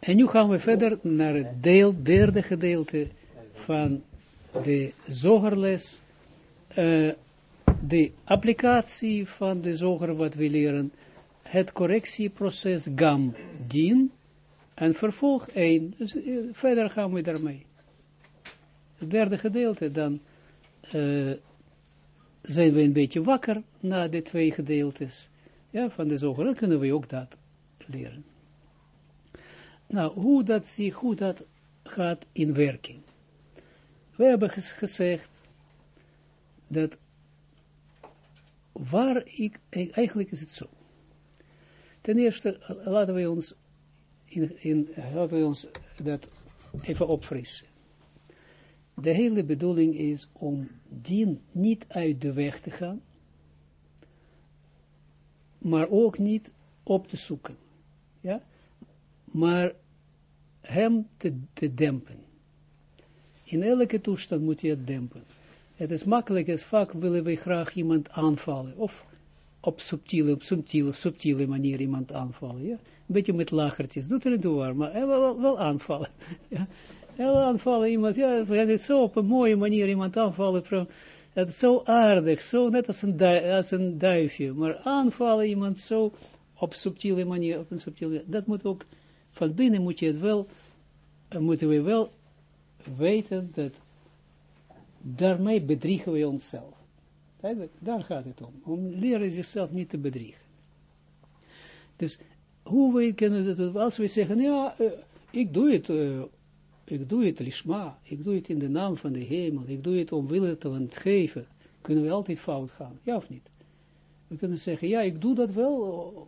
En nu gaan we verder naar het deel, derde gedeelte van de zogerles, uh, de applicatie van de zoger wat we leren, het correctieproces GAM, dien, en vervolg 1. Dus uh, verder gaan we daarmee. Het derde gedeelte, dan uh, zijn we een beetje wakker na de twee gedeeltes ja, van de zoger. Dan kunnen we ook dat leren. Nou, hoe dat, zich, hoe dat gaat in werking. We hebben gezegd dat waar ik, eigenlijk is het zo. Ten eerste laten we ons, in, in, laten we ons dat even opfrissen. De hele bedoeling is om dien niet uit de weg te gaan, maar ook niet op te zoeken. Ja? Maar hem te, dempen. In elke toestand moet je het dempen. Het is makkelijk, het vaak willen we graag iemand aanvallen. Of op subtiele, op subtiele, subtiele manier iemand aanvallen. Ja? Een beetje met lachertjes. Doet er niet toe maar wil wel aanvallen. Ja? Wil aanvallen iemand. Ja, het zo op een mooie manier iemand aanvallen. From, het is zo aardig, zo net als een, als duifje. Maar aanvallen iemand zo op subtiele manier, op een subtiele, dat moet ook, van binnen moet je het wel, moeten we wel weten dat daarmee bedriegen we onszelf. Daar gaat het om. Om leren zichzelf niet te bedriegen. Dus hoe we kunnen dat, als we zeggen, ja, uh, ik doe het, uh, ik doe het lishma, ik doe het in de naam van de hemel, ik doe het omwille te het geven, kunnen we altijd fout gaan, ja of niet? We kunnen zeggen, ja, ik doe dat wel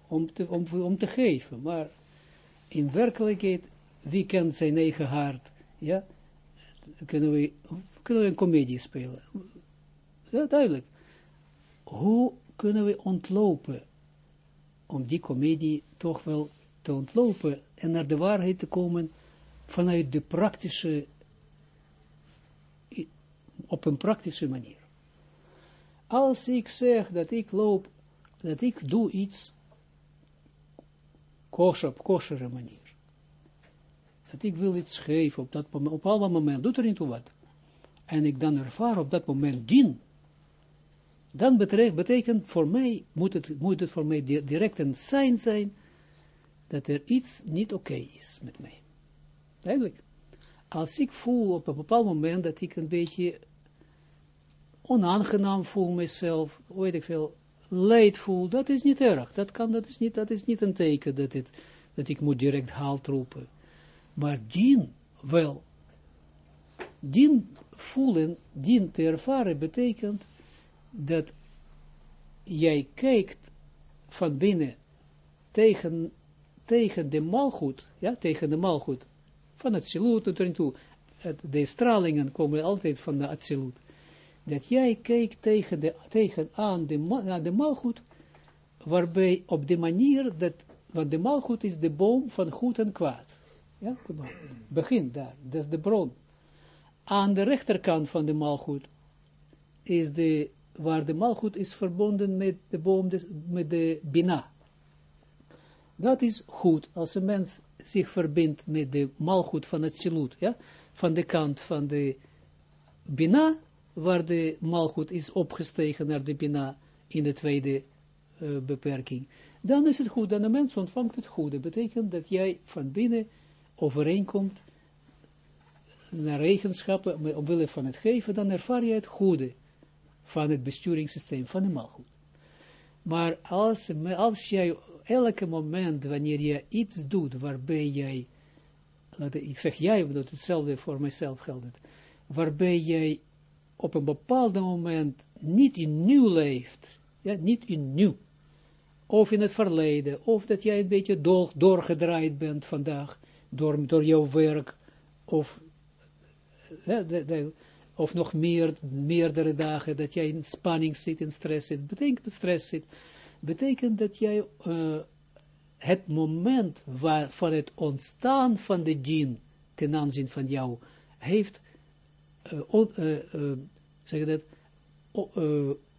om om, om te geven, maar in werkelijkheid, wie kent zijn eigen hart, ja, kunnen we, kunnen we een komedie spelen. Ja, duidelijk. Hoe kunnen we ontlopen, om die komedie toch wel te ontlopen en naar de waarheid te komen vanuit de praktische, op een praktische manier. Als ik zeg dat ik loop, dat ik doe iets kosher, op kosheren manier. Dat ik wil iets geven op dat moment, op alle moment, doet er niet wat. En ik dan ervaar op dat moment dien. Dan betekent, betekent voor mij, moet het, moet het voor mij direct een sign zijn, dat er iets niet oké is met mij. Eigenlijk, als ik voel op een bepaald moment dat ik een beetje onaangenaam voel mezelf, weet ik veel, leid voel, dat is niet erg. Dat kan, dat is niet, dat is niet een teken dat, dat ik moet direct haalt roepen. Maar dien wel. Dien voelen, dien te ervaren, betekent dat jij kijkt van binnen tegen, tegen de malgoed, ja, tegen de malgoed, van het siloet tot erin toe. De stralingen komen altijd van de absolute dat jij kijkt tegen, de, tegen aan de, naar de malgoed, waarbij op de manier dat, want de malgoed is de boom van goed en kwaad. Ja, begin daar, dat is de bron. Aan de rechterkant van de malgoed is de, waar de malgoed is verbonden met de boom, met de bina. Dat is goed, als een mens zich verbindt met de malgoed van het silut, ja, van de kant van de bina, waar de malgoed is opgestegen naar de bina in de tweede uh, beperking, dan is het goed, dan de mens ontvangt het goede. betekent dat jij van binnen overeenkomt naar eigenschappen, omwille van het geven, dan ervaar je het goede van het besturingssysteem van de malgoed. Maar als, als jij elke moment, wanneer je iets doet, waarbij jij, ik zeg jij, omdat hetzelfde voor mijzelf geldt, waarbij jij op een bepaald moment niet in nieuw leeft, ja, niet in nieuw, of in het verleden, of dat jij een beetje door, doorgedraaid bent vandaag, door, door jouw werk, of, ja, of nog meer, meerdere dagen, dat jij in spanning zit, in stress zit, betekent stress zit, betekent dat jij uh, het moment waar, van het ontstaan van de dien ten aanzien van jou heeft uh, zeg dat,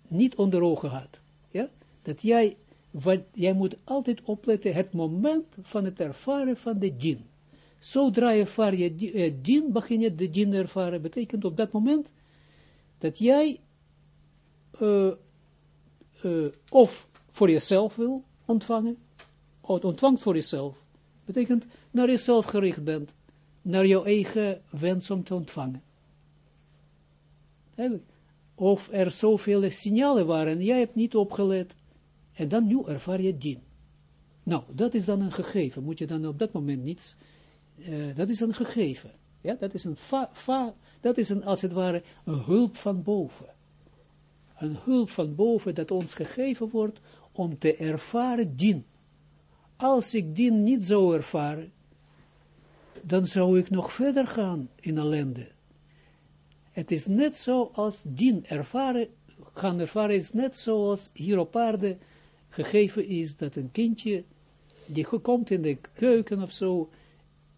niet onder ogen had. Ja? Dat jij, wat, jij moet altijd opletten het moment van het ervaren van de djinn. Zodra ervaar je uh, dien, begin je de dien ervaren, betekent op dat moment dat jij uh, uh, of voor jezelf wil ontvangen, of ontvangt voor jezelf, betekent naar jezelf gericht bent, naar jouw eigen wens om te ontvangen. Of er zoveel signalen waren, jij hebt niet opgelet, en dan nu ervaar je dien. Nou, dat is dan een gegeven, moet je dan op dat moment niets, uh, dat is een gegeven. Ja, dat is een fa, dat is een, als het ware, een hulp van boven. Een hulp van boven dat ons gegeven wordt om te ervaren dien. Als ik dien niet zou ervaren, dan zou ik nog verder gaan in ellende. Het is net zo als dien ervaren, gaan ervaren is net zoals hier op aarde gegeven is dat een kindje die komt in de keuken of zo,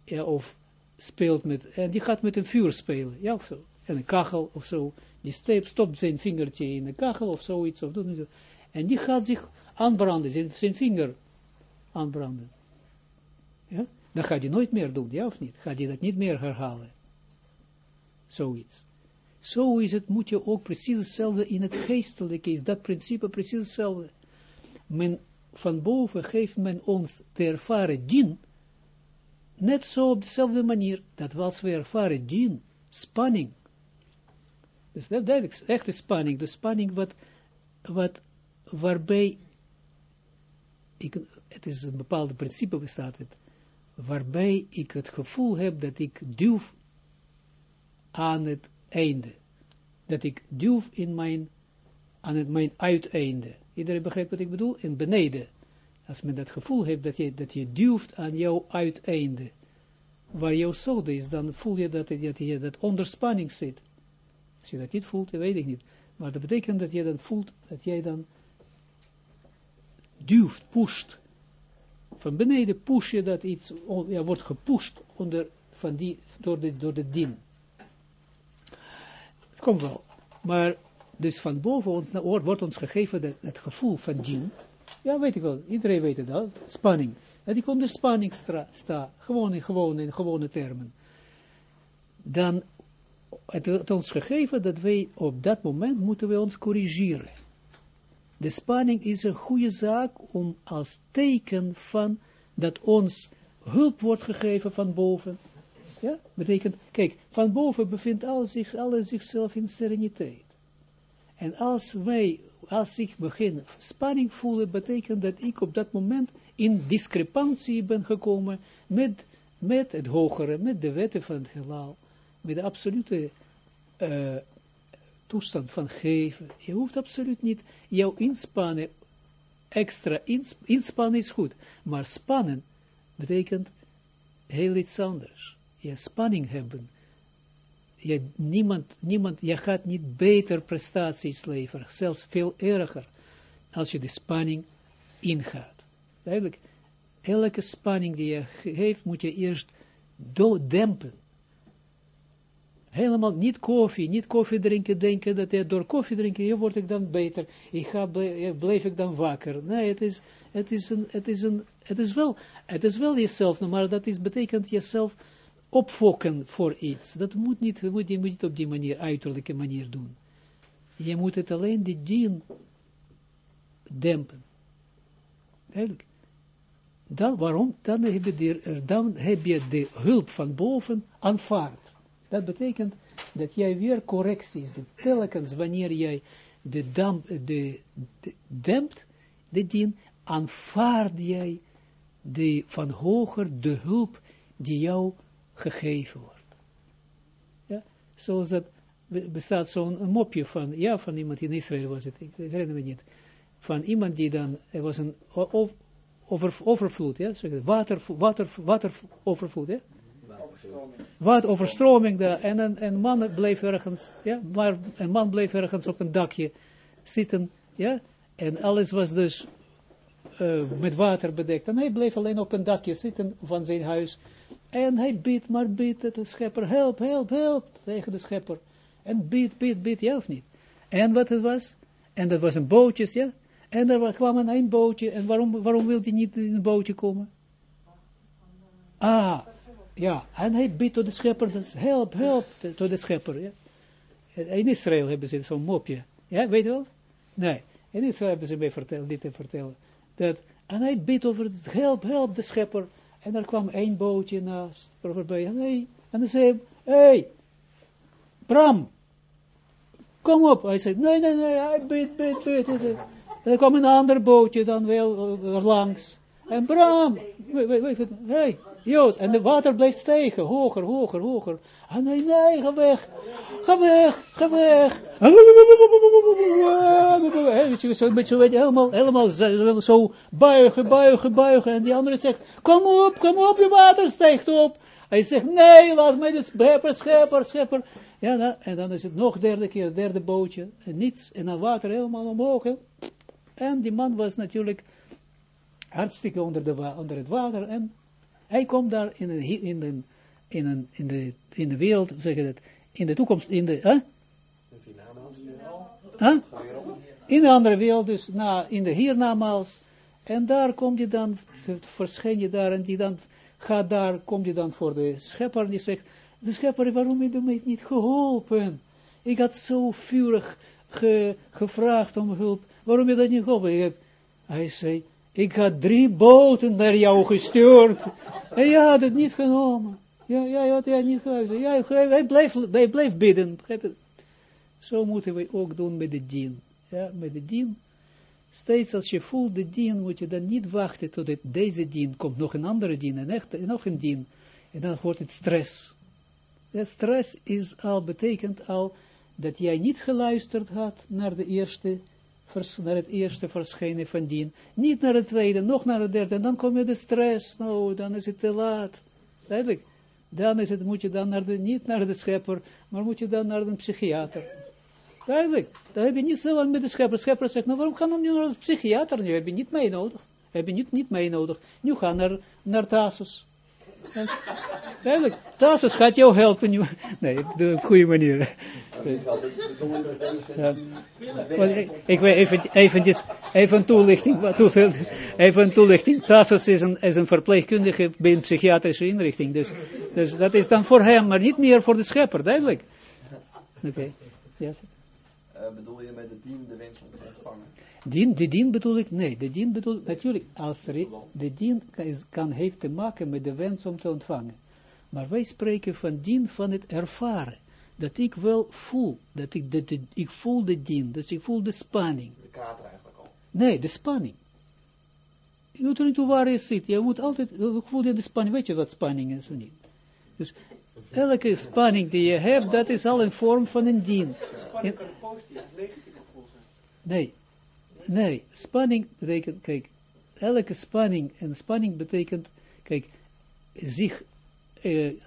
ja, of speelt met, en die gaat met een vuur spelen, ja, of zo, en een kachel of zo, die stept, stopt zijn vingertje in de kachel of zoiets, of zo, en die gaat zich aanbranden, zijn, zijn vinger aanbranden. Ja, dan gaat hij nooit meer doen, ja of niet? Gaat hij dat niet meer herhalen. Zoiets. Zo is het, moet je ook precies hetzelfde in het geestelijke is, dat principe precies hetzelfde. Men, van boven geeft men ons te ervaren dien, net zo op dezelfde manier, dat was we ervaren dien, spanning. Dus dat duidelijk, echte spanning, de spanning wat, wat, waarbij, ik, het is een bepaalde principe bestaat het, waarbij ik het gevoel heb dat ik duw aan het einde. Dat ik duw in mijn, aan het, mijn uiteinde. Iedereen begrijpt wat ik bedoel? In beneden. Als men dat gevoel heeft dat je, dat je duwt aan jouw uiteinde. Waar jouw zode is, dan voel je dat, dat je dat onder spanning zit. Als je dat niet voelt, weet ik niet. Maar dat betekent dat je dan voelt, dat jij dan duwt, pusht. Van beneden push je dat iets, ja, wordt gepusht onder, van die, door, de, door de dien. Komt wel. Maar dus van boven ons, wordt ons gegeven dat, het gevoel van dien. Ja, weet ik wel. Iedereen weet al. Spanning. Dat ik onder spanning sta. sta gewoon in gewone, in gewone termen. Dan het, het ons gegeven dat wij op dat moment moeten we ons corrigeren. De spanning is een goede zaak om als teken van dat ons hulp wordt gegeven van boven. Ja, betekent, kijk, van boven bevindt alles, zich, alles zichzelf in sereniteit. En als wij, als ik begin spanning voelen, betekent dat ik op dat moment in discrepantie ben gekomen met, met het hogere, met de wetten van het heelal, met de absolute uh, toestand van geven. Je hoeft absoluut niet jouw inspannen, extra ins, inspannen is goed, maar spannen betekent heel iets anders. Je spanning hebben. Je, niemand, niemand, je gaat niet beter prestaties leveren, zelfs veel erger, als je de spanning ingaat. Eigenlijk, elke spanning die je heeft, moet je eerst dempen helemaal niet koffie, niet koffie drinken, denken dat je door koffie drinken, hier word ik dan beter, ik ga, blijf ik dan wakker. Nee, het is, het is een, het is een, het is wel, het is wel jezelf, maar dat is, betekent jezelf opfokken voor iets. Dat moet niet, moet je moet niet op die manier, uiterlijke manier doen. Je moet het alleen die dien dempen. Eigenlijk. Dan, waarom? Dan heb, je de, dan heb je de hulp van boven aanvaard. Dat betekent dat jij weer correcties doet. Telkens wanneer jij de, damp, de, de dempt, de dien, aanvaard jij de, van hoger de hulp die jou gegeven wordt. Ja, zoals dat bestaat zo'n mopje van, ja, van iemand in Israël was het, ik herinner me niet, van iemand die dan, er was een over, overvloed, ja, water, water, water overvloed, ja, wat overstroming daar, en een, man bleef ergens, ja, maar een man bleef ergens op een dakje zitten, ja, en alles was dus uh, met water bedekt, en hij bleef alleen op een dakje zitten van zijn huis, en hij biedt, maar biedt de schepper, help, help, help, tegen de schepper, en biedt, biedt, biedt, ja of niet, en wat het was, en dat was een bootje, ja, en er kwam een, een bootje, en waarom, waarom wil hij niet in een bootje komen? Ah, ja, en hij biedt tot de schepper, dus help, help, tot de schepper, ja. In Israël hebben ze zo'n mopje, ja, weet je wel? Nee, in Israël hebben ze mij verteld, dit te vertellen, dat, en hij biedt over het, help, help, de schepper, en er kwam één bootje naast, voorbij, en hij, en hij zei, hey, Bram, kom op. Hij zei, nee, nee, nee, hij bid, bid, bid. En er kwam een ander bootje dan wel uh, langs. En Bram, weet hey, Joost, en de water bleef stijgen, hoger, hoger, hoger. En nee, nee, ga weg, ga weg, ga weg. Zo, met zo, helemaal, helemaal zo buigen, buigen, buigen. En die andere zegt, kom op, kom op, je water stijgt op. Hij zegt, nee, laat mij de schepper, schepper, schepper. Ja, en dan is het nog derde keer, derde bootje, en niets, en dan water helemaal omhoog. En die man was natuurlijk hartstikke onder, de, onder het water, en hij komt daar in, een, in, een, in, een, in, de, in de wereld, zeg je dat, in de toekomst, in de, hè? Huh? In de andere wereld, dus na, in de hiernamaals, en daar kom je dan, verschijn je daar, en die dan gaat daar, kom je dan voor de schepper, en die zegt, de schepper, waarom heb je mij niet geholpen? Ik had zo vurig gevraagd om hulp. Waarom heb je dat niet geholpen? hij zei, ik had drie boten naar jou gestuurd. En je had het niet genomen. Ja, jij had het niet geluisterd. Ja, hij, bleef, bleef bidden. Zo moeten we ook doen met de dien. Ja, met de dien. Steeds als je voelt de dien, moet je dan niet wachten tot het, deze dien komt. Nog een andere dien, en echt, nog een dien. En dan wordt het stress. De stress is al, betekent al dat jij niet geluisterd had naar, de eerste, naar het eerste verschijnen van dien. Niet naar het tweede, nog naar het derde. En dan kom je de stress. Nou, dan is het te laat. Duidelijk. Dan is het, moet je dan naar de, niet naar de schepper, maar moet je dan naar de psychiater. Duidelijk. Dan heb je niet zo aan met de schepper. Schepper zegt, nou waarom gaan we nu naar de psychiater? Nu heb je niet mee nodig. Heb je niet, niet mee nodig. Nu ga naar, naar Tasus. Duidelijk, Tassus gaat jou helpen. Nee, op de goede manier. Ja. Ik, weet even, even een toelichting. Even toelichting. Tassus is een, is een verpleegkundige bij een psychiatrische inrichting. Dus, dus dat is dan voor hem, maar niet meer voor de schepper, duidelijk. Oké. Uh, bedoel je met de dien de wens om te ontvangen? Dien, de dien bedoel ik, nee, de dien bedoel natuurlijk, als de dien kan, kan, heeft te maken met de wens om te ontvangen. Maar wij spreken van dien van het ervaren. Dat ik wel voel, dat ik, dat, ik voel de dien, dat ik voel de spanning. De kater eigenlijk al. Nee, de spanning. Je moet er niet toe waar je zit, je moet altijd, ik voel je de spanning, weet je wat spanning is of niet? Dus elke spanning die je hebt, dat is al een vorm van een dien. Spanning kan positief negatief zijn. Nee, Nee, spanning betekent, kijk, elke spanning, en spanning betekent, kijk, zich, eh,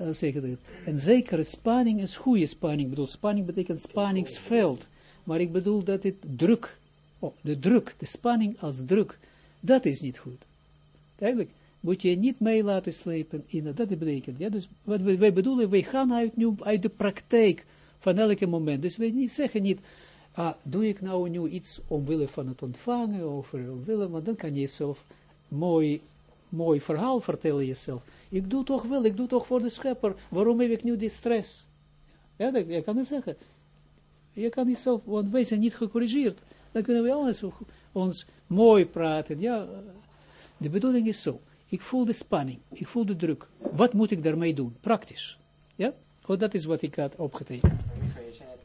een zekere spanning is goede spanning, ik bedoel, spanning betekent spanningsveld, maar ik bedoel dat het druk, oh, de druk, de spanning als druk, dat is niet goed. Eigenlijk moet je niet mee laten slepen in dat betekent, ja, dus wat wij bedoelen, wij gaan uit, nu, uit de praktijk van elke moment, dus wij niet zeggen niet, ah, doe ik nou nu iets omwille van het ontvangen, of omwille, want dan kan je jezelf mooi, mooi verhaal vertellen jezelf. Ik doe toch wel, ik doe toch voor de schepper, waarom heb ik nu die stress? Ja, dat, je kan het zeggen. Je kan niet zelf, want wij zijn niet gecorrigeerd. Dan kunnen we alles ons mooi praten. Ja, de bedoeling is zo. Ik voel de spanning, ik voel de druk. Wat moet ik daarmee doen? Praktisch. Ja? Oh, dat is wat ik had opgetekend.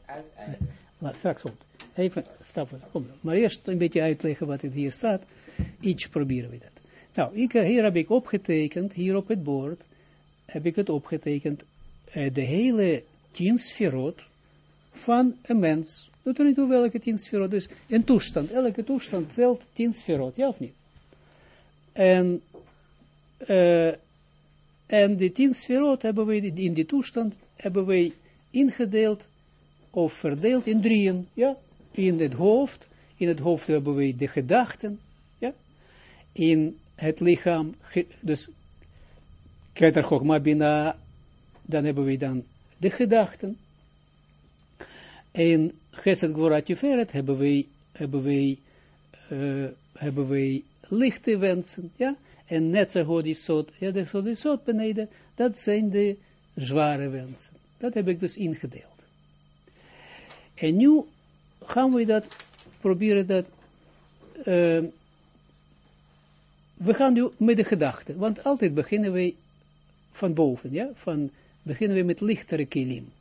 Uiteindelijk maar straks op. Even stappen. Kom, maar eerst een beetje uitleggen wat het hier staat. Iets proberen we dat. Nou, ik, hier heb ik opgetekend, hier op het bord, heb ik het opgetekend, de hele tien sferot van een mens. Doet er niet toe welke tien sferot, dus een toestand. Elke toestand telt tien sferot, ja of niet? En, uh, en die tien sferot hebben we in die toestand, hebben wij ingedeeld of verdeeld in drieën, ja, in het hoofd, in het hoofd hebben we de gedachten, ja, in het lichaam, dus Keter Bina, dan hebben we dan de gedachten, in Gesed Gvorat Tiferet hebben we, hebben we, uh, hebben we lichte wensen, ja, en die soort, ja, de zo beneden, dat zijn de zware wensen. Dat heb ik dus ingedeeld. En nu gaan we dat, proberen dat, uh, we gaan nu met de gedachten, want altijd beginnen we van boven, ja, van, beginnen we met lichtere kilim.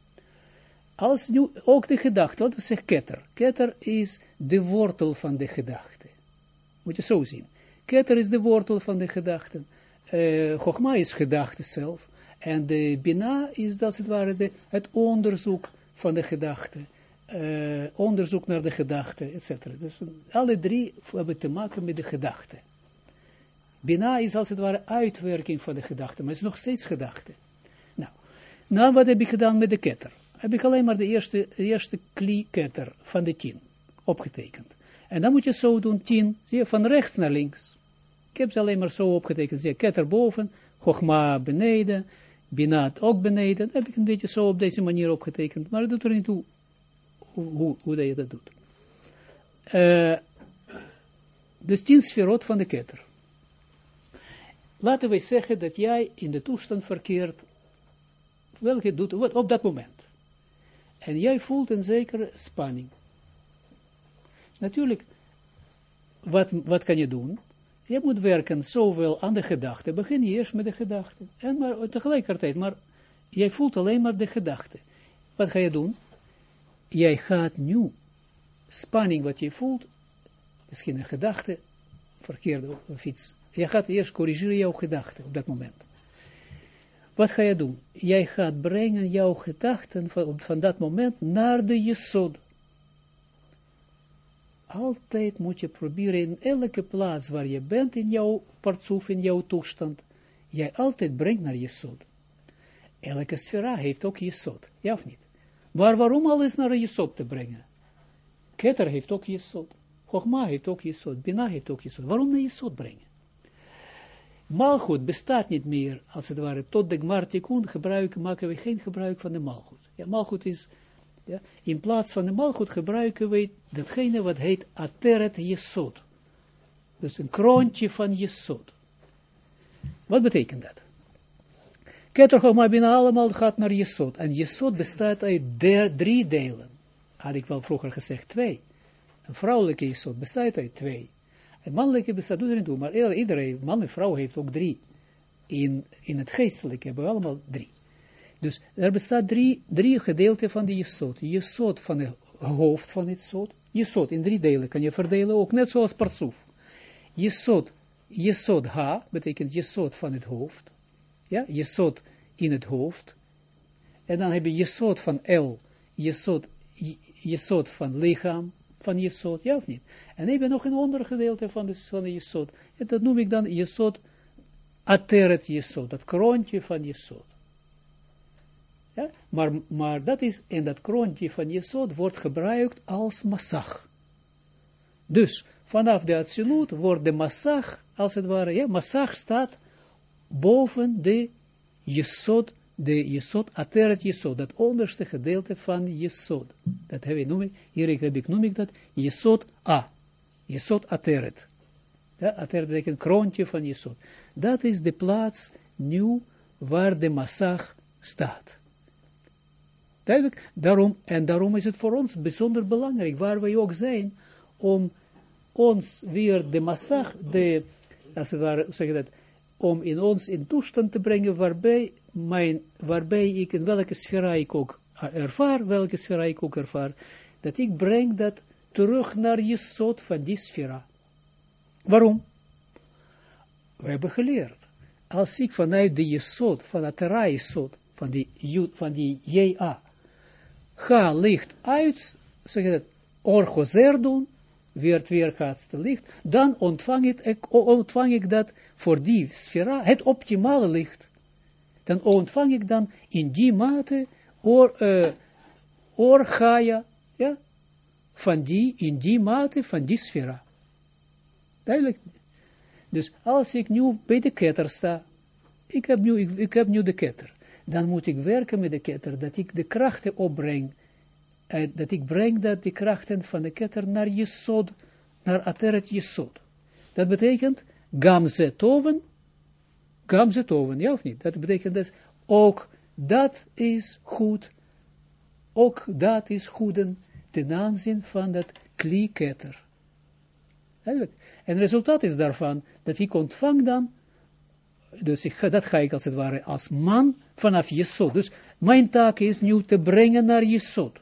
Als nu ook de gedachte, wat we zeggen ketter. Ketter is de wortel van de gedachte. Moet je zo zien. Ketter is de wortel van de gedachten. Uh, Chogma is gedachte zelf. En de Bina is, dat het ware, het onderzoek van de gedachte. Uh, onderzoek naar de gedachte, etc. Dus alle drie hebben te maken met de gedachte. Bina is als het ware uitwerking van de gedachte, maar het is nog steeds gedachte. Nou, nou wat heb ik gedaan met de ketter? Heb ik alleen maar de eerste, de eerste kli-ketter van de tien opgetekend. En dan moet je zo doen, tien, zie je, van rechts naar links. Ik heb ze alleen maar zo opgetekend, zie je, ketter boven, Chogma beneden, Binat ook beneden. Heb ik een beetje zo op deze manier opgetekend, maar dat doet er niet toe hoe, hoe, hoe je dat doet. Uh, dus tien van de ketter. Laten we zeggen dat jij in de toestand verkeert, welke doet, wat, op dat moment. En jij voelt een zekere spanning. Natuurlijk, wat, wat kan je doen? Je moet werken zowel aan de gedachte. Begin je eerst met de gedachte. En maar tegelijkertijd, maar jij voelt alleen maar de gedachte. Wat ga je doen? Jij gaat nu spanning wat je voelt, misschien een gedachte, verkeerde of iets. Je gaat eerst corrigeren jouw gedachte op dat moment. Wat ga je doen? Jij gaat brengen jouw gedachten van, van dat moment naar de Jesod. Altijd moet je proberen in elke plaats waar je bent in jouw partsoef, in jouw toestand, jij altijd brengt naar Jesod. Elke sfera heeft ook Jesod, ja of niet? Maar waarom alles naar Jesod te brengen? Keter heeft ook Jesod. Chogma heeft ook Jesod. Bina heeft ook Jesod. Waarom naar Jesod brengen? Malchut bestaat niet meer, als het ware, tot de Gmartikun gebruiken, maken we geen gebruik van de Malchut. Ja, Malchut is, ja, in plaats van de Malchut gebruiken we datgene wat heet Ateret Yesod. Dus een kroontje van Yesod. Wat betekent dat? Keter binnen allemaal gaat naar Yesod. En Yesod bestaat uit drie delen. Had ik wel vroeger gezegd twee. Een vrouwelijke Yesod bestaat uit twee. Het mannelijke bestaat er niet toe, maar iedereen, man en vrouw heeft ook drie. In, in het geestelijke hebben we allemaal drie. Dus er bestaat drie, drie gedeelten van de jesot. Jesot van het hoofd van het zot. Jesot in drie delen kan je verdelen, ook net zoals parsoef. Jesot, jesot ha, betekent jesot van het hoofd. Ja, jesot in het hoofd. En dan heb je jesot van el, jesot, jesot van lichaam, van Jesod, ja of niet? En ik ben nog een ander gedeelte van de, van de Jesod. En dat noem ik dan Jesod, Ateret Jesod, dat kroontje van Jesod. Ja? Maar, maar dat is, en dat kroontje van Jesod wordt gebruikt als massag. Dus, vanaf de absolute wordt de massag, als het ware, ja, massag staat boven de Jesod de Jesod, Ateret Jesod, dat onderste gedeelte van Jesod. Dat heb ik noem ik, hier heb ik, noem ik dat, Jesod A. Jesod Ateret. Ja, Ateret betekent kroontje van Jesod. Dat is de plaats nu waar de massag staat. Duidelijk, daarom, en daarom is het voor ons bijzonder belangrijk, waar wij ook zijn, om ons weer de massag, de, als we ware, zeg dat, om in ons in toestand te brengen waarbij, mijn, waarbij ik in welke sfera ik ook ervaar, welke sfera ik ook ervaar, dat ik breng dat terug naar je soort van die sfera. Waarom? We hebben geleerd, als ik vanuit de jesot, van het jesot, van die, van die JA, ga licht uit, zeg je dat, orgozer doen, weer weerkaatste licht, dan ontvang ik, ontvang ik dat voor die sfera, het optimale licht. Dan ontvang ik dan in die mate or, uh, orgaia, ja, van die, in die mate van die sfera. Duidelijk. Dus als ik nu bij de ketter sta, ik heb nu, ik heb nu de ketter, dan moet ik werken met de ketter, dat ik de krachten opbreng dat ik breng dat de krachten van de ketter naar Jesod, naar Ateret Jesod. Dat betekent gamze toven, gamze toven, ja of niet? Dat betekent dus ook dat is goed, ook dat is goeden ten aanzien van dat klieketter. En het resultaat is daarvan dat ik ontvang dan, dus ik, dat ga ik als het ware als man vanaf Jesod. Dus mijn taak is nu te brengen naar Jesod.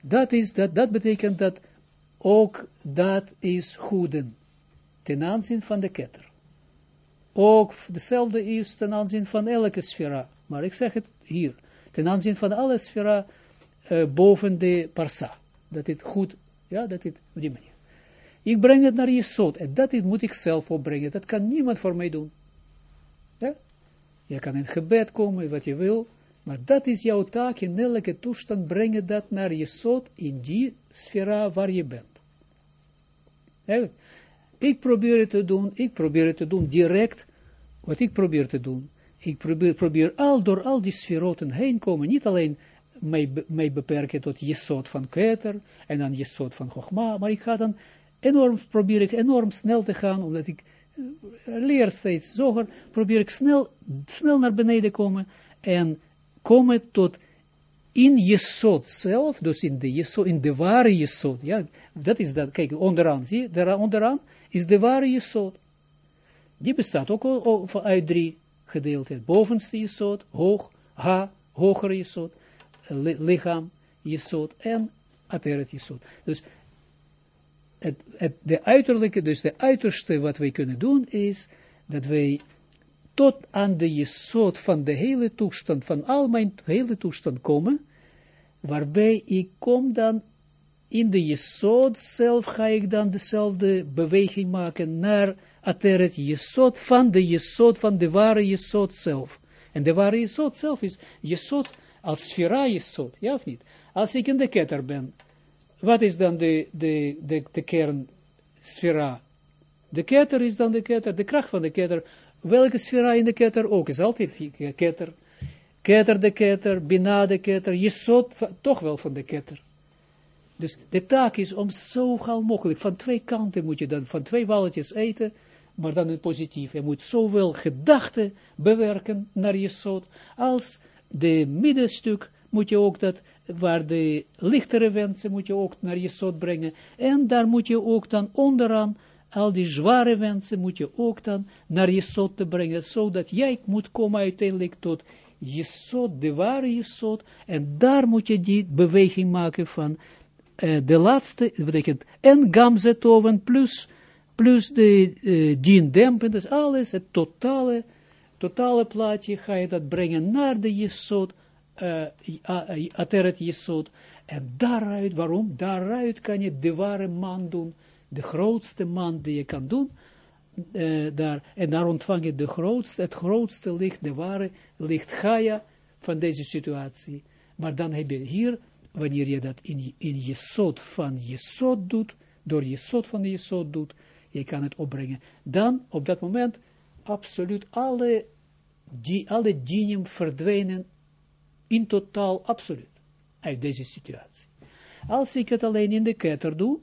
Dat, is, dat, dat betekent dat ook dat is goeden ten aanzien van de ketter. Ook dezelfde is ten aanzien van elke sfera. Maar ik zeg het hier. Ten aanzien van alle sfera uh, boven de parsa. Dat het goed, ja, dat het op die manier. Ik breng het naar je zoot. En dat moet ik zelf opbrengen. Dat kan niemand voor mij doen. Ja? Je kan in gebed komen, wat je wil. Maar dat is jouw taak in elke toestand. Brengen dat naar je zoot in die sfera waar je bent. Ik probeer het te doen, ik probeer het te doen direct, wat ik probeer te doen. Ik probeer, al door al die sferoten heen komen, niet alleen mij, beperken tot jesot van Keter, en dan jesot van Chogma, maar ik ga dan enorm, probeer ik enorm snel te gaan, omdat ik uh, leer steeds zoger, probeer ik snel, snel naar beneden komen, en komen tot in Jesod zelf, dus in de, Jesod, in de ware Jesod, ja, dat is dat, kijk, onderaan, zie je, daar onderaan is de ware Jesod. Die bestaat ook uit drie gedeelten, bovenste Jesod, hoog, ha, hogere Jesod, lichaam, Jesod en ateret Jesod. Dus het, het, de uiterlijke, dus de uiterste wat wij kunnen doen is, dat wij tot aan de jesot van de hele toestand, van al mijn hele toestand komen, waarbij ik kom dan in de jesot zelf, ga ik dan dezelfde beweging maken naar ateret jesot van de jesot, van de ware jesot zelf. En de ware jesot zelf is jesot als sfera jesot, ja of niet? Als ik in de ketter ben, wat is dan de, de, de, kern sfera? De ketter is dan de ketter, de kracht van de ketter Welke sfera in de ketter ook, is altijd ketter. Ketter de ketter, bina de ketter, je zot toch wel van de ketter. Dus de taak is om zo gauw mogelijk, van twee kanten moet je dan, van twee walletjes eten, maar dan in positief. Je moet zowel gedachten bewerken naar je zot, als de middenstuk moet je ook dat, waar de lichtere wensen moet je ook naar je zot brengen. En daar moet je ook dan onderaan al die zware wensen moet je ook dan naar Jesod te brengen, zodat jij moet komen uiteindelijk tot Jesod, de ware Jesod, en daar moet je die beweging maken van uh, de laatste, dat betekent en gamzetoven plus, plus de uh, dien dempen, dus alles, het totale, totale plaatje, ga je dat brengen naar de Jesod, uh, ateret Jesod, en daaruit, waarom? Daaruit kan je de ware man doen, de grootste man die je kan doen, uh, daar, en daar ontvang je de grootste, het grootste licht, de ware licht Gaia van deze situatie. Maar dan heb je hier, wanneer je dat in, in je soort van je soort doet, door je soort van je soort doet, je kan het opbrengen. Dan, op dat moment, absoluut alle, die, alle genium verdwijnen in totaal, absoluut, uit deze situatie. Als ik het alleen in de ketter doe,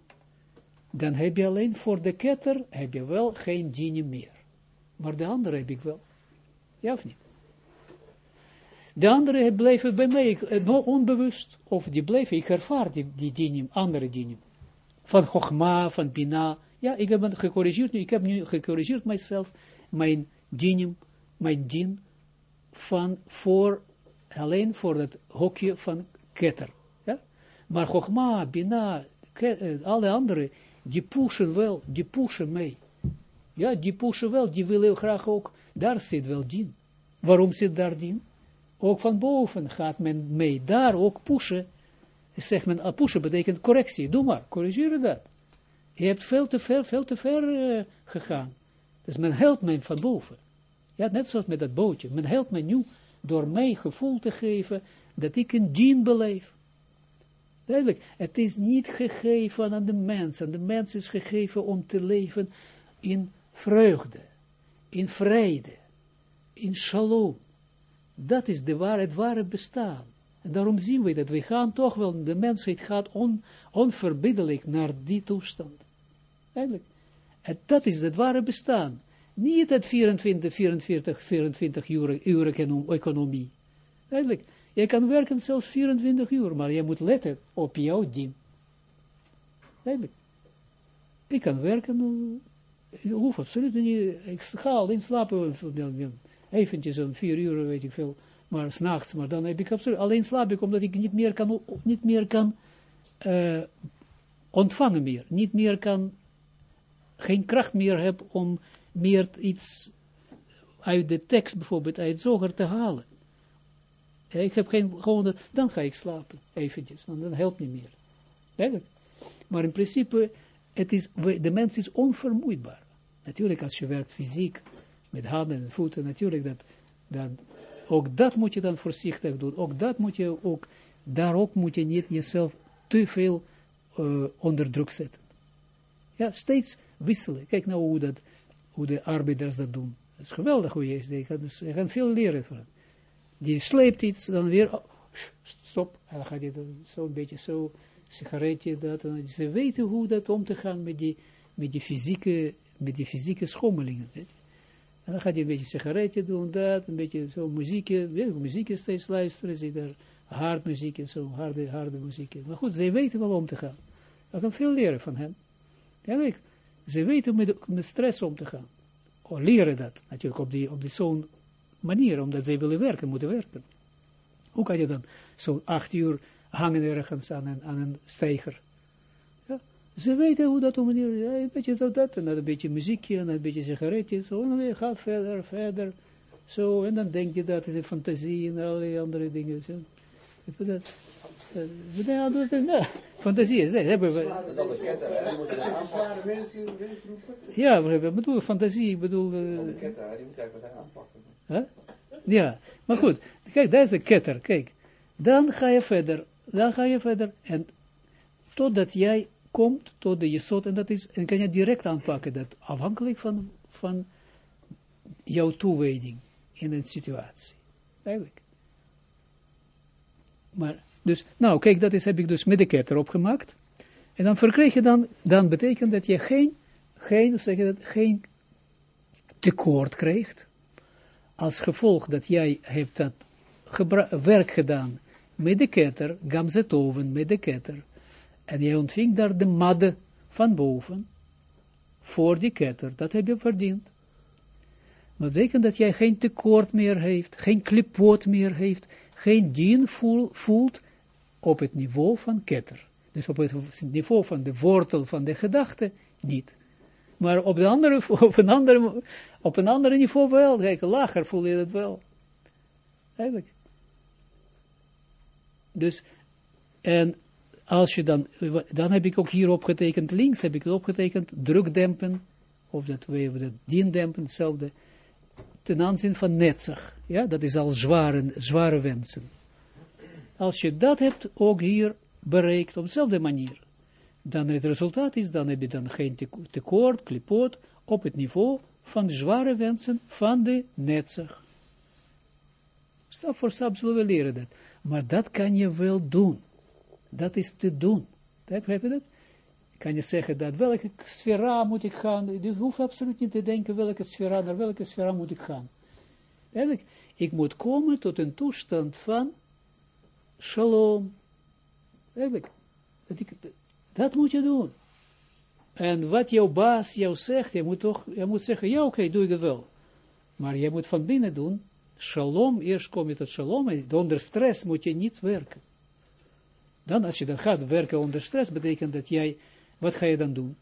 dan heb je alleen voor de ketter, heb je wel geen genie meer. Maar de andere heb ik wel. Ja of niet? De andere blijven bij mij nog onbewust, of die blijven, ik ervaar die, die dinim, andere dinim. Van Chogma, van Bina. Ja, ik heb gecorrigeerd nu, ik heb nu gecorrigeerd mijzelf, mijn dinim, mijn din, van voor, alleen voor dat hokje van ketter. Ja? Maar Chogma, Bina, alle andere, die pushen wel, die pushen mee. Ja, die pushen wel, die willen graag ook, daar zit wel dien. Waarom zit daar dien? Ook van boven gaat men mee, daar ook pushen. Zegt men, ah, pushen betekent correctie, doe maar, corrigeer dat. Je hebt veel te ver, veel te ver uh, gegaan. Dus men helpt mij van boven. Ja, net zoals met dat bootje. Men helpt mij nu door mij gevoel te geven dat ik een dien beleef. Duidelijk, het is niet gegeven aan de mens. En de mens is gegeven om te leven in vreugde, in vrede, in shalom. Dat is de ware, het ware bestaan. En daarom zien we dat we gaan toch wel, de mensheid gaat on, onverbiddelijk naar die toestand. Eigenlijk. Dat is het ware bestaan. Niet het 24, 24, 24 uur, uur economie. Eigenlijk, je kan werken zelfs 24 uur, maar je moet letten op jouw dien. Ik kan werken, ik hoef absoluut niet, ik ga alleen slapen, eventjes een vier uur, weet ik veel, maar s'nachts, maar dan heb ik absoluut, alleen slaap ik omdat ik niet meer kan, niet meer kan uh, ontvangen meer, niet meer kan, geen kracht meer heb om meer iets uit de tekst bijvoorbeeld, uit zoger te halen. Ik heb geen, gewoon, dan ga ik slapen, eventjes, want dan helpt niet meer. Eigenlijk. Maar in principe, het is, de mens is onvermoeibaar. Natuurlijk, als je werkt fysiek, met handen en voeten, natuurlijk, dat, dan, ook dat moet je dan voorzichtig doen. Ook dat moet je ook, daarop moet je niet jezelf te veel uh, onder druk zetten. Ja, steeds wisselen. Kijk nou hoe, dat, hoe de arbeiders dat doen. Dat is geweldig hoe je is. Je gaan veel leren van Die sleept iets, dan weer, oh, stop. En dan gaat hij zo'n beetje zo, sigaretje, dat. En ze weten hoe dat om te gaan met die, met die fysieke, met die fysieke schommelingen. Weet En dan gaat hij een beetje sigaretje doen, dat, een beetje zo muziekje, weet je, muziekje steeds luisteren, zie daar hard muziek en zo, harde, harde muziek. Maar goed, ze weten wel om te gaan. We kan veel leren van hen. Ja, ze weten met, met stress om te gaan. Of leren dat, natuurlijk, op, die, op die zo'n manier, omdat ze willen werken, moeten werken. Hoe kan je dan zo'n acht uur hangen ergens aan een, aan een steiger? Ja, ze weten hoe dat ja, een beetje dat, dat, en dan een beetje muziekje, en een beetje sigaretje, zo, en dan gaat verder, verder, zo, en dan denk je dat het fantasie en allerlei andere dingen zijn. Dat, fantasie is, hebben we. Ja, we hebben, bedoel, fantasie, ik bedoel. Uh, die moet eigenlijk aanpakken. Huh? Ja, maar goed, kijk, dat is een ketter, kijk. Dan ga je verder, dan ga je verder, en totdat jij komt tot de jesot, en dat is, en kan je direct aanpakken, dat afhankelijk van, van jouw toewijding in een situatie. Eigenlijk. Maar, dus, nou, kijk, dat is, heb ik dus met de ketter opgemaakt. En dan verkrijg je dan, dan betekent dat je geen, geen, zeg je dat, geen tekort krijgt. Als gevolg dat jij hebt dat werk gedaan met de ketter, gamzetoven met de ketter. En jij ontving daar de madde van boven, voor die ketter, dat heb je verdiend. Maar betekent dat jij geen tekort meer heeft, geen klipwoord meer heeft, geen dien voelt op het niveau van ketter. Dus op het niveau van de wortel van de gedachte niet. Maar op, de andere, op, een andere, op een andere niveau wel. Kijk, lager voel je het wel. Eigenlijk. Dus, en als je dan, dan heb ik ook hier opgetekend, links heb ik opgetekend, drukdempen, of dat we dat diendempen, hetzelfde ten aanzien van netzig. Ja, dat is al zware, zware wensen. Als je dat hebt, ook hier bereikt op dezelfde manier, dan het resultaat is, dan heb je dan geen tekort, klipoot, op het niveau van de zware wensen van de netzig. Stap voor stap zullen we leren dat. Maar dat kan je wel doen. Dat is te doen. Begrijp je dat? kan je zeggen dat welke sfera moet ik gaan, je hoeft absoluut niet te denken welke sfera, naar welke sfera moet ik gaan. Eigenlijk, ik moet komen tot een toestand van shalom. Eigenlijk, dat, moet je doen. En wat jouw baas jou zegt, je moet toch, je moet zeggen, ja oké, doe ik het wel. Maar je moet van binnen doen, shalom, eerst kom je tot shalom, en onder stress moet je niet werken. Dan als je dan gaat werken onder stress, betekent dat jij wat ga je dan doen?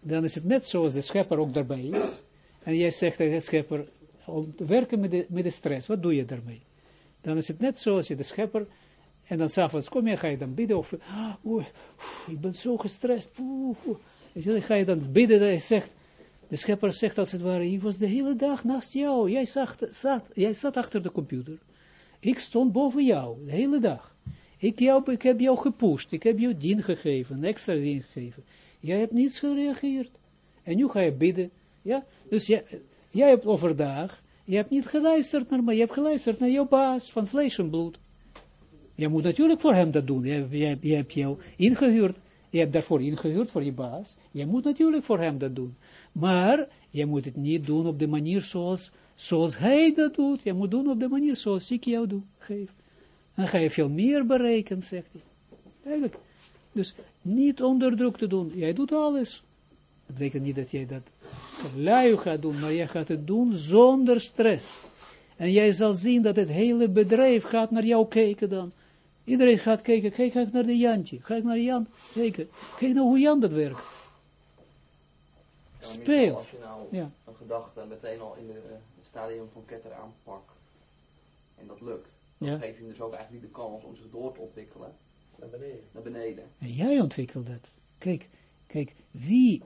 Dan is het net zoals de schepper ook daarbij is. En jij zegt tegen de schepper, om te werken met de, met de stress, wat doe je daarmee? Dan is het net zoals je de schepper, en dan s'avonds kom je, ga je dan bidden, of, ah, ik ben zo gestrest, oeh, dan ga je dan bidden, dat je zegt, de schepper zegt als het ware, ik was de hele dag naast jou, jij, zag, zat, jij zat achter de computer, ik stond boven jou, de hele dag. Ik, jou, ik heb jou gepusht, ik heb jou dien gegeven, extra dien gegeven. Jij hebt niets gereageerd. En nu ga je bidden. Ja? Dus jij, jij hebt overdag, je hebt niet geluisterd naar mij, je hebt geluisterd naar jouw baas van vlees en bloed. Je moet natuurlijk voor hem dat doen. Je, je, je hebt jou ingehuurd. Je hebt daarvoor ingehuurd voor je baas. Je moet natuurlijk voor hem dat doen. Maar je moet het niet doen op de manier zoals, zoals hij dat doet. Je moet doen op de manier zoals ik jou doe, geef. Dan ga je veel meer bereiken, zegt hij. Eigenlijk. Dus niet onder druk te doen. Jij doet alles. Dat betekent niet dat jij dat lui gaat doen, maar jij gaat het doen zonder stress. En jij zal zien dat het hele bedrijf gaat naar jou kijken dan. Iedereen gaat kijken, kijk, naar de Jantje, kijk naar Jan, kijken, kijk naar hoe Jan dat werkt. Ja, Speelt. Als je nou Ja. een gedachte meteen al in de, eh, het stadium van ketter aanpakt, en dat lukt, dan Ja. geef je hem dus ook eigenlijk niet de kans om zich door te ontwikkelen Naar beneden. naar beneden. En jij ontwikkelt dat. Kijk, kijk, wie,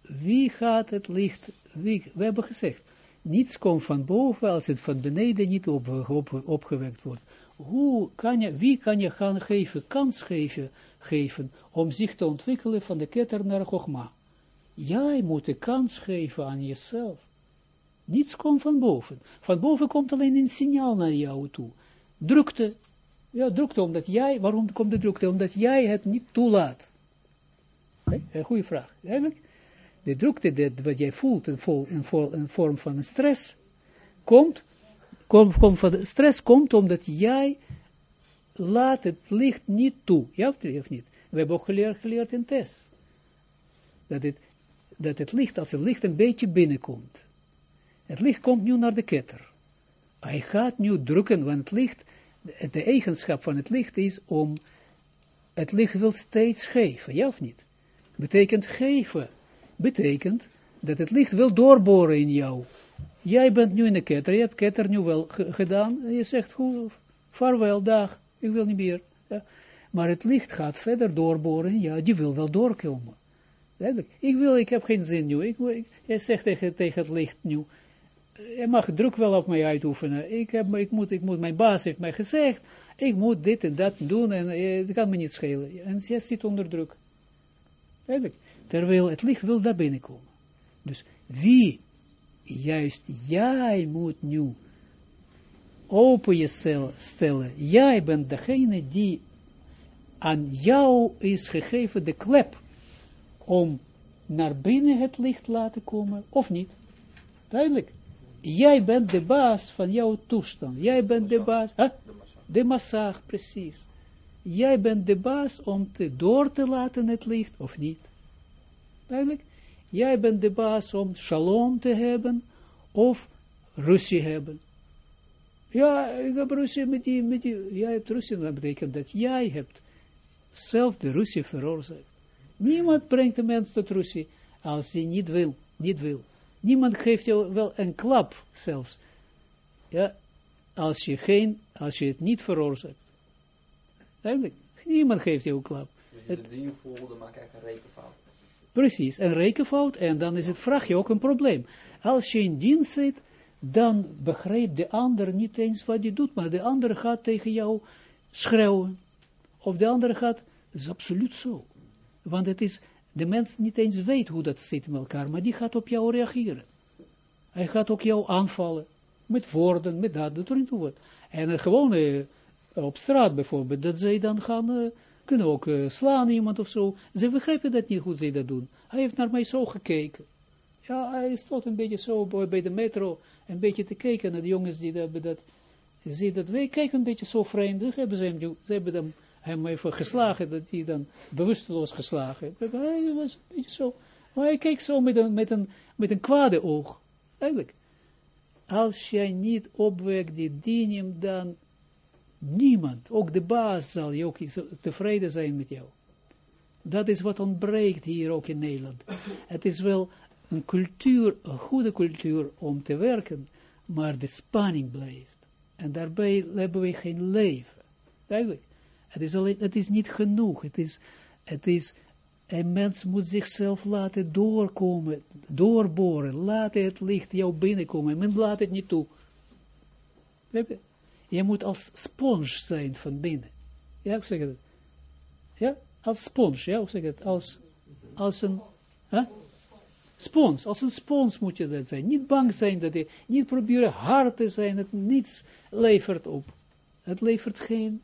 wie gaat het licht, wie, we hebben gezegd, niets komt van boven als het van beneden niet op, op, opgewekt wordt. Hoe kan je, wie kan je gaan geven, kans geven, geven om zich te ontwikkelen van de ketter naar Chogma? Jij moet de kans geven aan jezelf. Niets komt van boven. Van boven komt alleen een signaal naar jou toe. Drukte. Ja, drukte omdat jij, waarom komt de drukte? Omdat jij het niet toelaat. Oké, Een goede vraag. Eigenlijk, de drukte dat wat jij voelt in, vol, in vorm van een stress, komt, komt, komt van de stress komt omdat jij laat het licht niet toe. Ja of niet? We hebben ook geleerd, in test. Dat het, dat het licht, als het licht een beetje binnenkomt. Het licht komt nu naar de ketter. Hij gaat nu drukken, want het licht, de, de eigenschap van het licht is om, het licht wil steeds geven, ja of niet? Betekent geven, betekent dat het licht wil doorboren in jou. Jij bent nu in de ketter, je hebt ketter nu wel ge- gedaan, en je zegt, goed, vaarwel, dag, ik wil niet meer. Ja. Maar het licht gaat verder doorboren, ja, die wil wel doorkomen. Ik wil, ik heb geen zin nu. Ik, jij zegt tegen, tegen het licht nu, eh, je mag druk wel op mij uitoefenen. Ik, heb, ik, moet, ik moet, mijn baas heeft mij gezegd, ik moet dit en dat doen en eh, het kan me niet schelen. En jij zit onder druk. Duidelijk. Terwijl het licht wil daar binnenkomen. Dus wie, juist jij moet nu open jezelf stellen. Jij bent degene die aan jou is gegeven de klep om naar binnen het licht laten komen, of niet. Duidelijk. Jij bent de baas van jouw toestand. Jij bent de baas. Huh? De massa. De massage, precies. Jij bent de baas om te door te laten het licht, of niet. Duidelijk. Jij bent de baas om shalom te hebben, of ruzie hebben. Ja, ik heb ruzie met die, met die, jij hebt ruzie, dat betekent dat jij hebt zelf de ruzie veroorzaakt. Niemand brengt de mens tot ruzie, als hij niet wil, niet wil. Niemand geeft jou wel een klap zelfs. Ja, als je geen, als je het niet veroorzaakt. Eigenlijk, niemand geeft jou een klap. Je de dan maak eigenlijk een rekenfout. Precies, een rekenfout, en dan is het, vraag je ook een probleem. Als je in dienst zit, dan begrijpt de ander niet eens wat je doet, maar de ander gaat tegen jou schreeuwen. Of de ander gaat, dat is absoluut zo. Want het is, de mens niet eens weet hoe dat zit met elkaar, maar die gaat op jou reageren. Hij gaat ook jou aanvallen, met woorden, met dat, doet er niet toe. En gewoon uh, op straat bijvoorbeeld, dat zij dan gaan, uh, kunnen ook uh, slaan iemand of zo. Ze begrijpen dat niet hoe zij dat doen. Hij heeft naar mij zo gekeken. Ja, hij stond een beetje zo bij de metro, een beetje te kijken naar de jongens die dat, dat zie dat wij kijken een beetje zo vreemd. Hebben ze hem, ze hebben hem, hem even geslagen, dat hij dan bewusteloos geslagen. Hij was een beetje zo, maar hij keek zo met een, met een, met een kwade oog. Eigenlijk. Als jij niet opwekt die dinim, dan niemand, ook de baas zal je ook tevreden zijn met jou. Dat is wat ontbreekt hier ook in Nederland. Het is wel een cultuur, een goede cultuur om te werken, maar de spanning blijft. En daarbij hebben we geen leven. Duidelijk. Het is, alleen, het is niet genoeg. Het is, het is, een mens moet zichzelf laten doorkomen, doorboren. Laat het licht jou binnenkomen. Men laat het niet toe. Je moet als spons zijn van binnen. Ja, hoe zeg je dat? Ja, als spons, ja, hoe zeg je dat? Als, als een, hè? Spons, als een spons moet je dat zijn. Niet bang zijn dat je, niet proberen hard te zijn, het niets levert op. Het levert geen,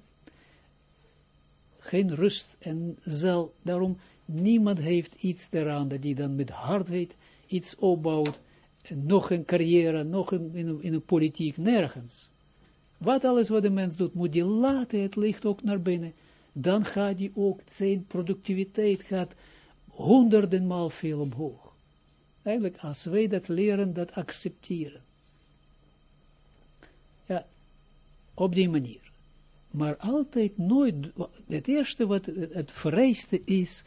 geen rust en zal, daarom Niemand heeft iets eraan dat die dan met hardheid iets opbouwt, nog een carrière, nog een, in, in een politiek, nergens. Wat alles wat de mens doet, moet je laten het licht ook naar binnen. Dan gaat die ook, zijn productiviteit gaat honderdenmaal veel omhoog. Eigenlijk, als wij dat leren, dat accepteren. Ja, op die manier. Maar altijd nooit, het eerste wat het vereiste is,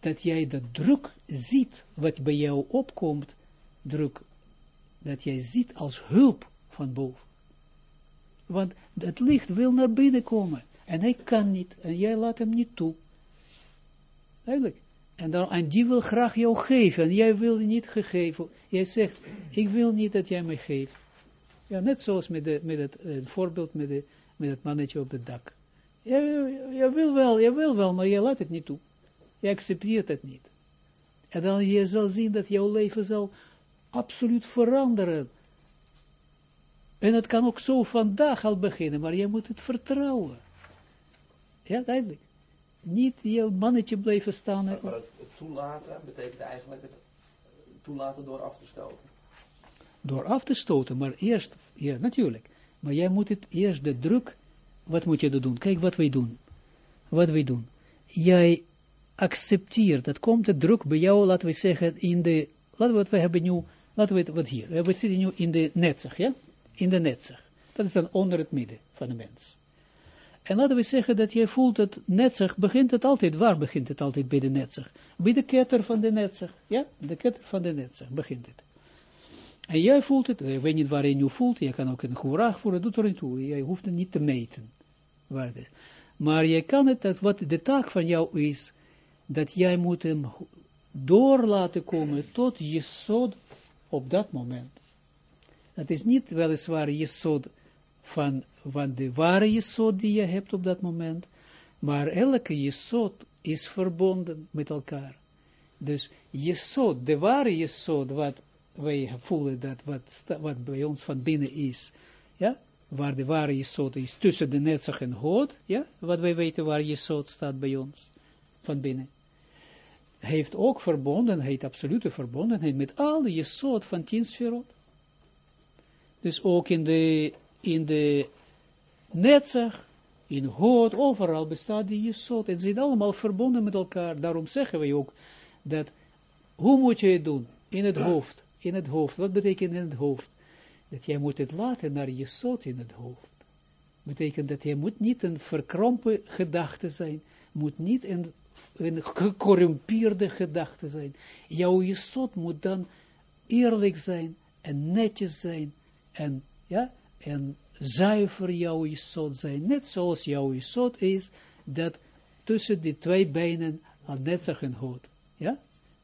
dat jij de druk ziet, wat bij jou opkomt, druk, dat jij ziet als hulp van boven. Want het licht wil naar binnen komen, en hij kan niet, en jij laat hem niet toe. Eigenlijk. En, dan, en die wil graag jou geven, en jij wil niet gegeven. Jij zegt, ik wil niet dat jij mij geeft. Ja, net zoals met, de, met het uh, voorbeeld met, de, met het mannetje op het dak. Je, wil wel, je wil wel, maar je laat het niet toe. Je accepteert het niet. En dan je zal zien dat jouw leven zal absoluut veranderen. En het kan ook zo vandaag al beginnen, maar je moet het vertrouwen. Ja, duidelijk. Niet je mannetje blijven staan. Maar het, toelaten betekent eigenlijk het toelaten door af te stoten. Door af te stoten, maar eerst, ja, natuurlijk. Maar jij moet het eerst de druk, wat moet je doen? Kijk wat wij doen. Wat wij doen. Jij accepteert, dat komt de druk bij jou, laten we zeggen, in de, laten we wat we hebben nu, laten we het wat hier, we zitten nu in de netzig, ja? In de netzig. Dat is dan onder het midden van de mens. En laten we zeggen dat jij voelt dat netzig, begint het altijd, waar begint het altijd bij de netzig? Bij de ketter van de netzig, ja? De ketter van de netzig begint het. En jij voelt het, ik weet niet waar je nu voelt, je kan ook een goeraag voeren, doet er niet toe, jij hoeft het niet te meten. Waar het is. Maar jij kan het, dat wat de taak van jou is, dat jij moet hem door laten komen tot je zod op dat moment. Dat is niet weliswaar je zod van, van de ware jesod die je hebt op dat moment, maar elke jesod is verbonden met elkaar. Dus jesod, de ware jesod, wat wij voelen dat wat, wat bij ons van binnen is, ja, waar de ware jesod is, tussen de netzach en hood, ja, wat wij weten waar jesod staat bij ons, van binnen, heeft ook verbondenheid, absolute verbondenheid met alle jesod van tien. Dus ook in de in de netzach, in hood, overal bestaat die jesot. En ze zijn allemaal verbonden met elkaar. Daarom zeggen we ook dat, hoe moet je het doen? In het hoofd. In het hoofd. Wat betekent in het hoofd? Dat jij moet het laten naar jesot in het hoofd. Betekent dat je moet niet een verkrompen gedachte zijn. Moet niet een, een gecorrumpeerde gedachte zijn. Jouw jesot moet dan eerlijk zijn en netjes zijn. En ja, en zuiver jouw isot zijn, net zoals jouw isot is, dat tussen die twee benen al netzach en hoofd. Ja?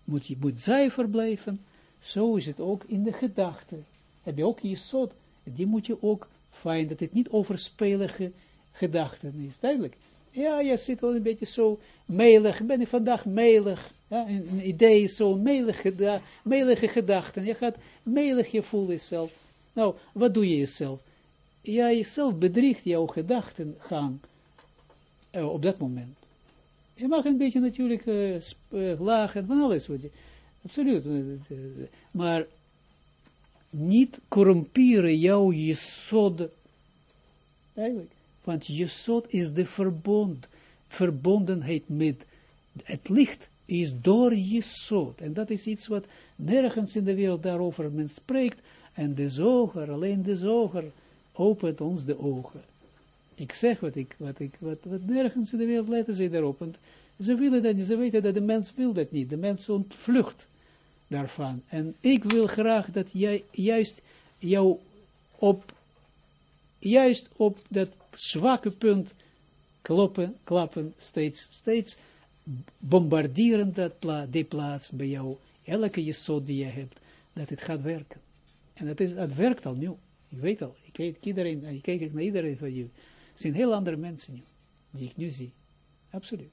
Moet je moet zuiver blijven, zo is het ook in de gedachte. Heb je ook isot, die moet je ook fijn, dat het niet overspelige gedachten is, duidelijk. Ja, je zit wel een beetje zo melig, ben ik vandaag melig, ja, een, idee is zo melige, melige gedachten, je gaat melig, je voelt jezelf. Nou, wat doe je jezelf? jij jezelf bedriegt jouw gedachtengang uh, op dat moment. Je mag een beetje natuurlijk uh, lachen van alles. Wat je, absoluut. maar niet corrumperen jouw jesod. Eigenlijk. Want jesod is de verbond. Verbondenheid met het licht is door jesod. En dat is iets wat nergens in de wereld daarover men spreekt. En de zoger, alleen de zoger opent ons de ogen. Ik zeg wat ik, wat ik, wat, wat nergens in de wereld letten ze daarop, want ze willen dat niet, ze weten dat de mens wil dat niet, de mens ontvlucht daarvan. En ik wil graag dat jij juist jou op, juist op dat zwakke punt kloppen, klappen, steeds, steeds bombarderen dat die plaats bij jou, elke jesot die je hebt, dat het gaat werken. En dat is, het werkt al nu. Ik weet al, ik kijk, iedereen, ik kijk naar iedereen van jullie. Het zijn heel andere mensen nu, die ik nu zie. Absoluut.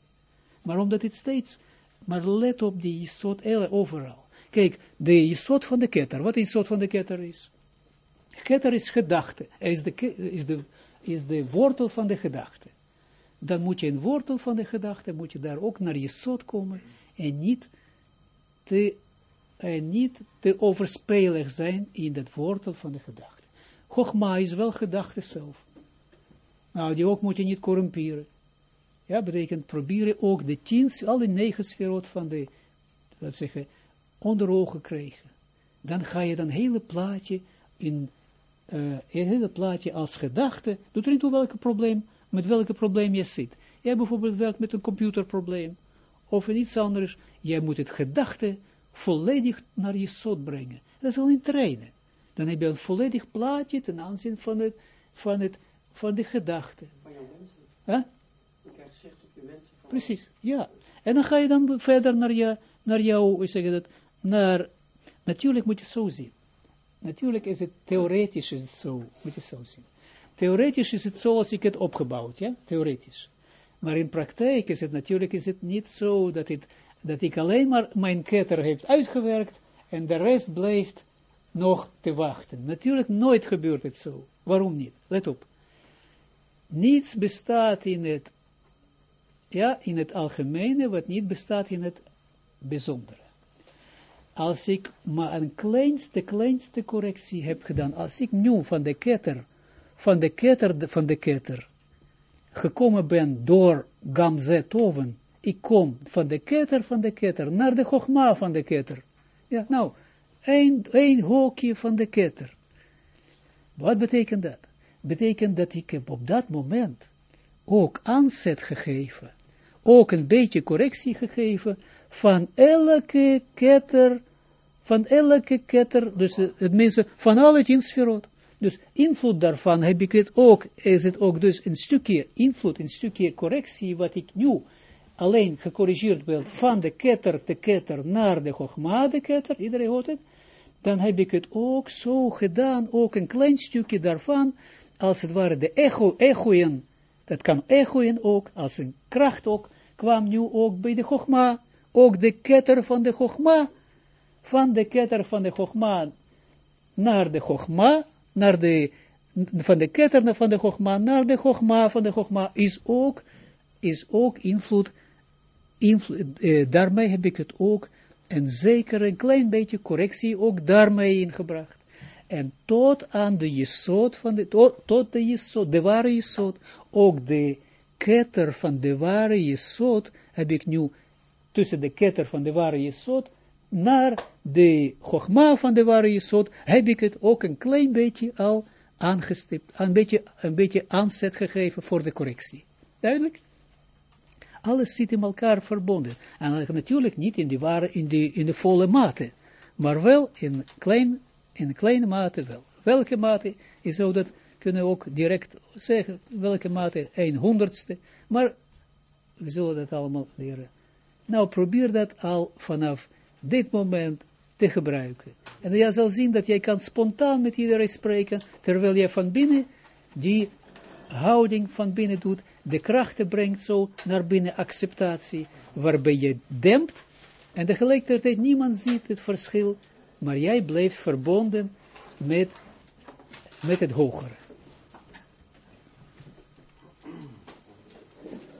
Maar omdat het steeds, maar let op die soort overal. Kijk, de soort van de ketter, wat is soort van de ketter is? Ketter is gedachte, is de, is de, is de wortel van de gedachte. dan moet je een wortel van de gedachte, moet je daar ook naar je zot komen, en niet te, en niet te overspelig zijn in dat wortel van de gedachte. Chogma is wel gedachte zelf. Nou, die ook moet je niet corrumperen. Ja, betekent proberen ook de tien, alle negen sferot van de, laat zeggen, onder ogen krijgen. Dan ga je dan hele plaatje in, uh, een hele plaatje als gedachte, doet er niet toe welke probleem, met welke probleem je zit. Jij bijvoorbeeld werkt met een computerprobleem, of iets anders, jij moet het gedachte volledig naar je zot brengen. Dat is al in trainen. Dan heb je een volledig plaatje ten aanzien van het, van het, van de gedachte. Van jouw wensen. Huh? Je krijgt zicht op je wensen. Van Precies, ja. En dan ga je dan verder naar, je, naar jou, hoe zeg je dat, naar, natuurlijk moet je zo zien. Natuurlijk is het, theoretisch is het zo, moet je zo zien. Theoretisch is het zo als ik het opgebouwd, ja, theoretisch. Maar in praktijk is het natuurlijk is het niet zo dat, het, dat ik alleen maar mijn ketter heeft uitgewerkt en de rest blijft nog te wachten. Natuurlijk nooit gebeurt het zo. Waarom niet? Let op. Niets bestaat in het, ja, in het algemene, wat niet bestaat in het bijzondere. Als ik maar een kleinste, kleinste correctie heb gedaan, als ik nu van de ketter, van de ketter, van de ketter, gekomen ben door Gamzet Oven, ik kom van de ketter van de ketter naar de Chogma van de ketter. Ja, nou, een, een hoekje van de ketter. Wat betekent dat? Betekent dat ik heb op dat moment ook aanzet gegeven, ook een beetje correctie gegeven van elke ketter, van elke ketter, dus het mensen van alle tien sferot. Dus invloed daarvan heb ik het ook, is het ook dus een stukje invloed, een stukje correctie, wat ik nu alleen gecorrigeerd wil van de ketter, de ketter naar de Chogma, de ketter, iedereen hoort het, dan heb ik het ook zo gedaan, ook een klein stukje daarvan, als het ware de echo, echoen, dat kan echoen ook, als een kracht ook, kwam nu ook bij de Chogma, ook de ketter van de Chogma, van de ketter van de Chogma naar de Chogma, naar de, van de ketter van de Chogma naar de Chogma van de Chogma, is ook, is ook invloed, eh, daarmee heb ik het ook een klein beetje correctie ook daarmee ingebracht. En tot aan de jesot van de, tot, tot de jesot, de ware jesot, ook de ketter van de ware jesot, heb ik nu tussen de ketter van de ware jesot, naar de chogma van de ware jesot, heb ik het ook een klein beetje al aangestipt, een beetje, een beetje aanzet gegeven voor de correctie. Duidelijk? Alles zit in elkaar verbonden. En natuurlijk niet in, die ware, in, de, in de volle mate, maar wel in, klein, in kleine mate wel. Welke mate is zo dat kunnen ook direct zeggen, welke mate, een honderdste, maar we zullen dat allemaal leren. Nou, probeer dat al vanaf dit moment te gebruiken. En je zal zien dat jij kan spontaan met iedereen spreken, terwijl je van binnen die houding van binnen doet, de krachten brengt zo naar binnen acceptatie, waarbij je dempt, en tegelijkertijd niemand ziet het verschil, maar jij blijft verbonden met, met het hogere.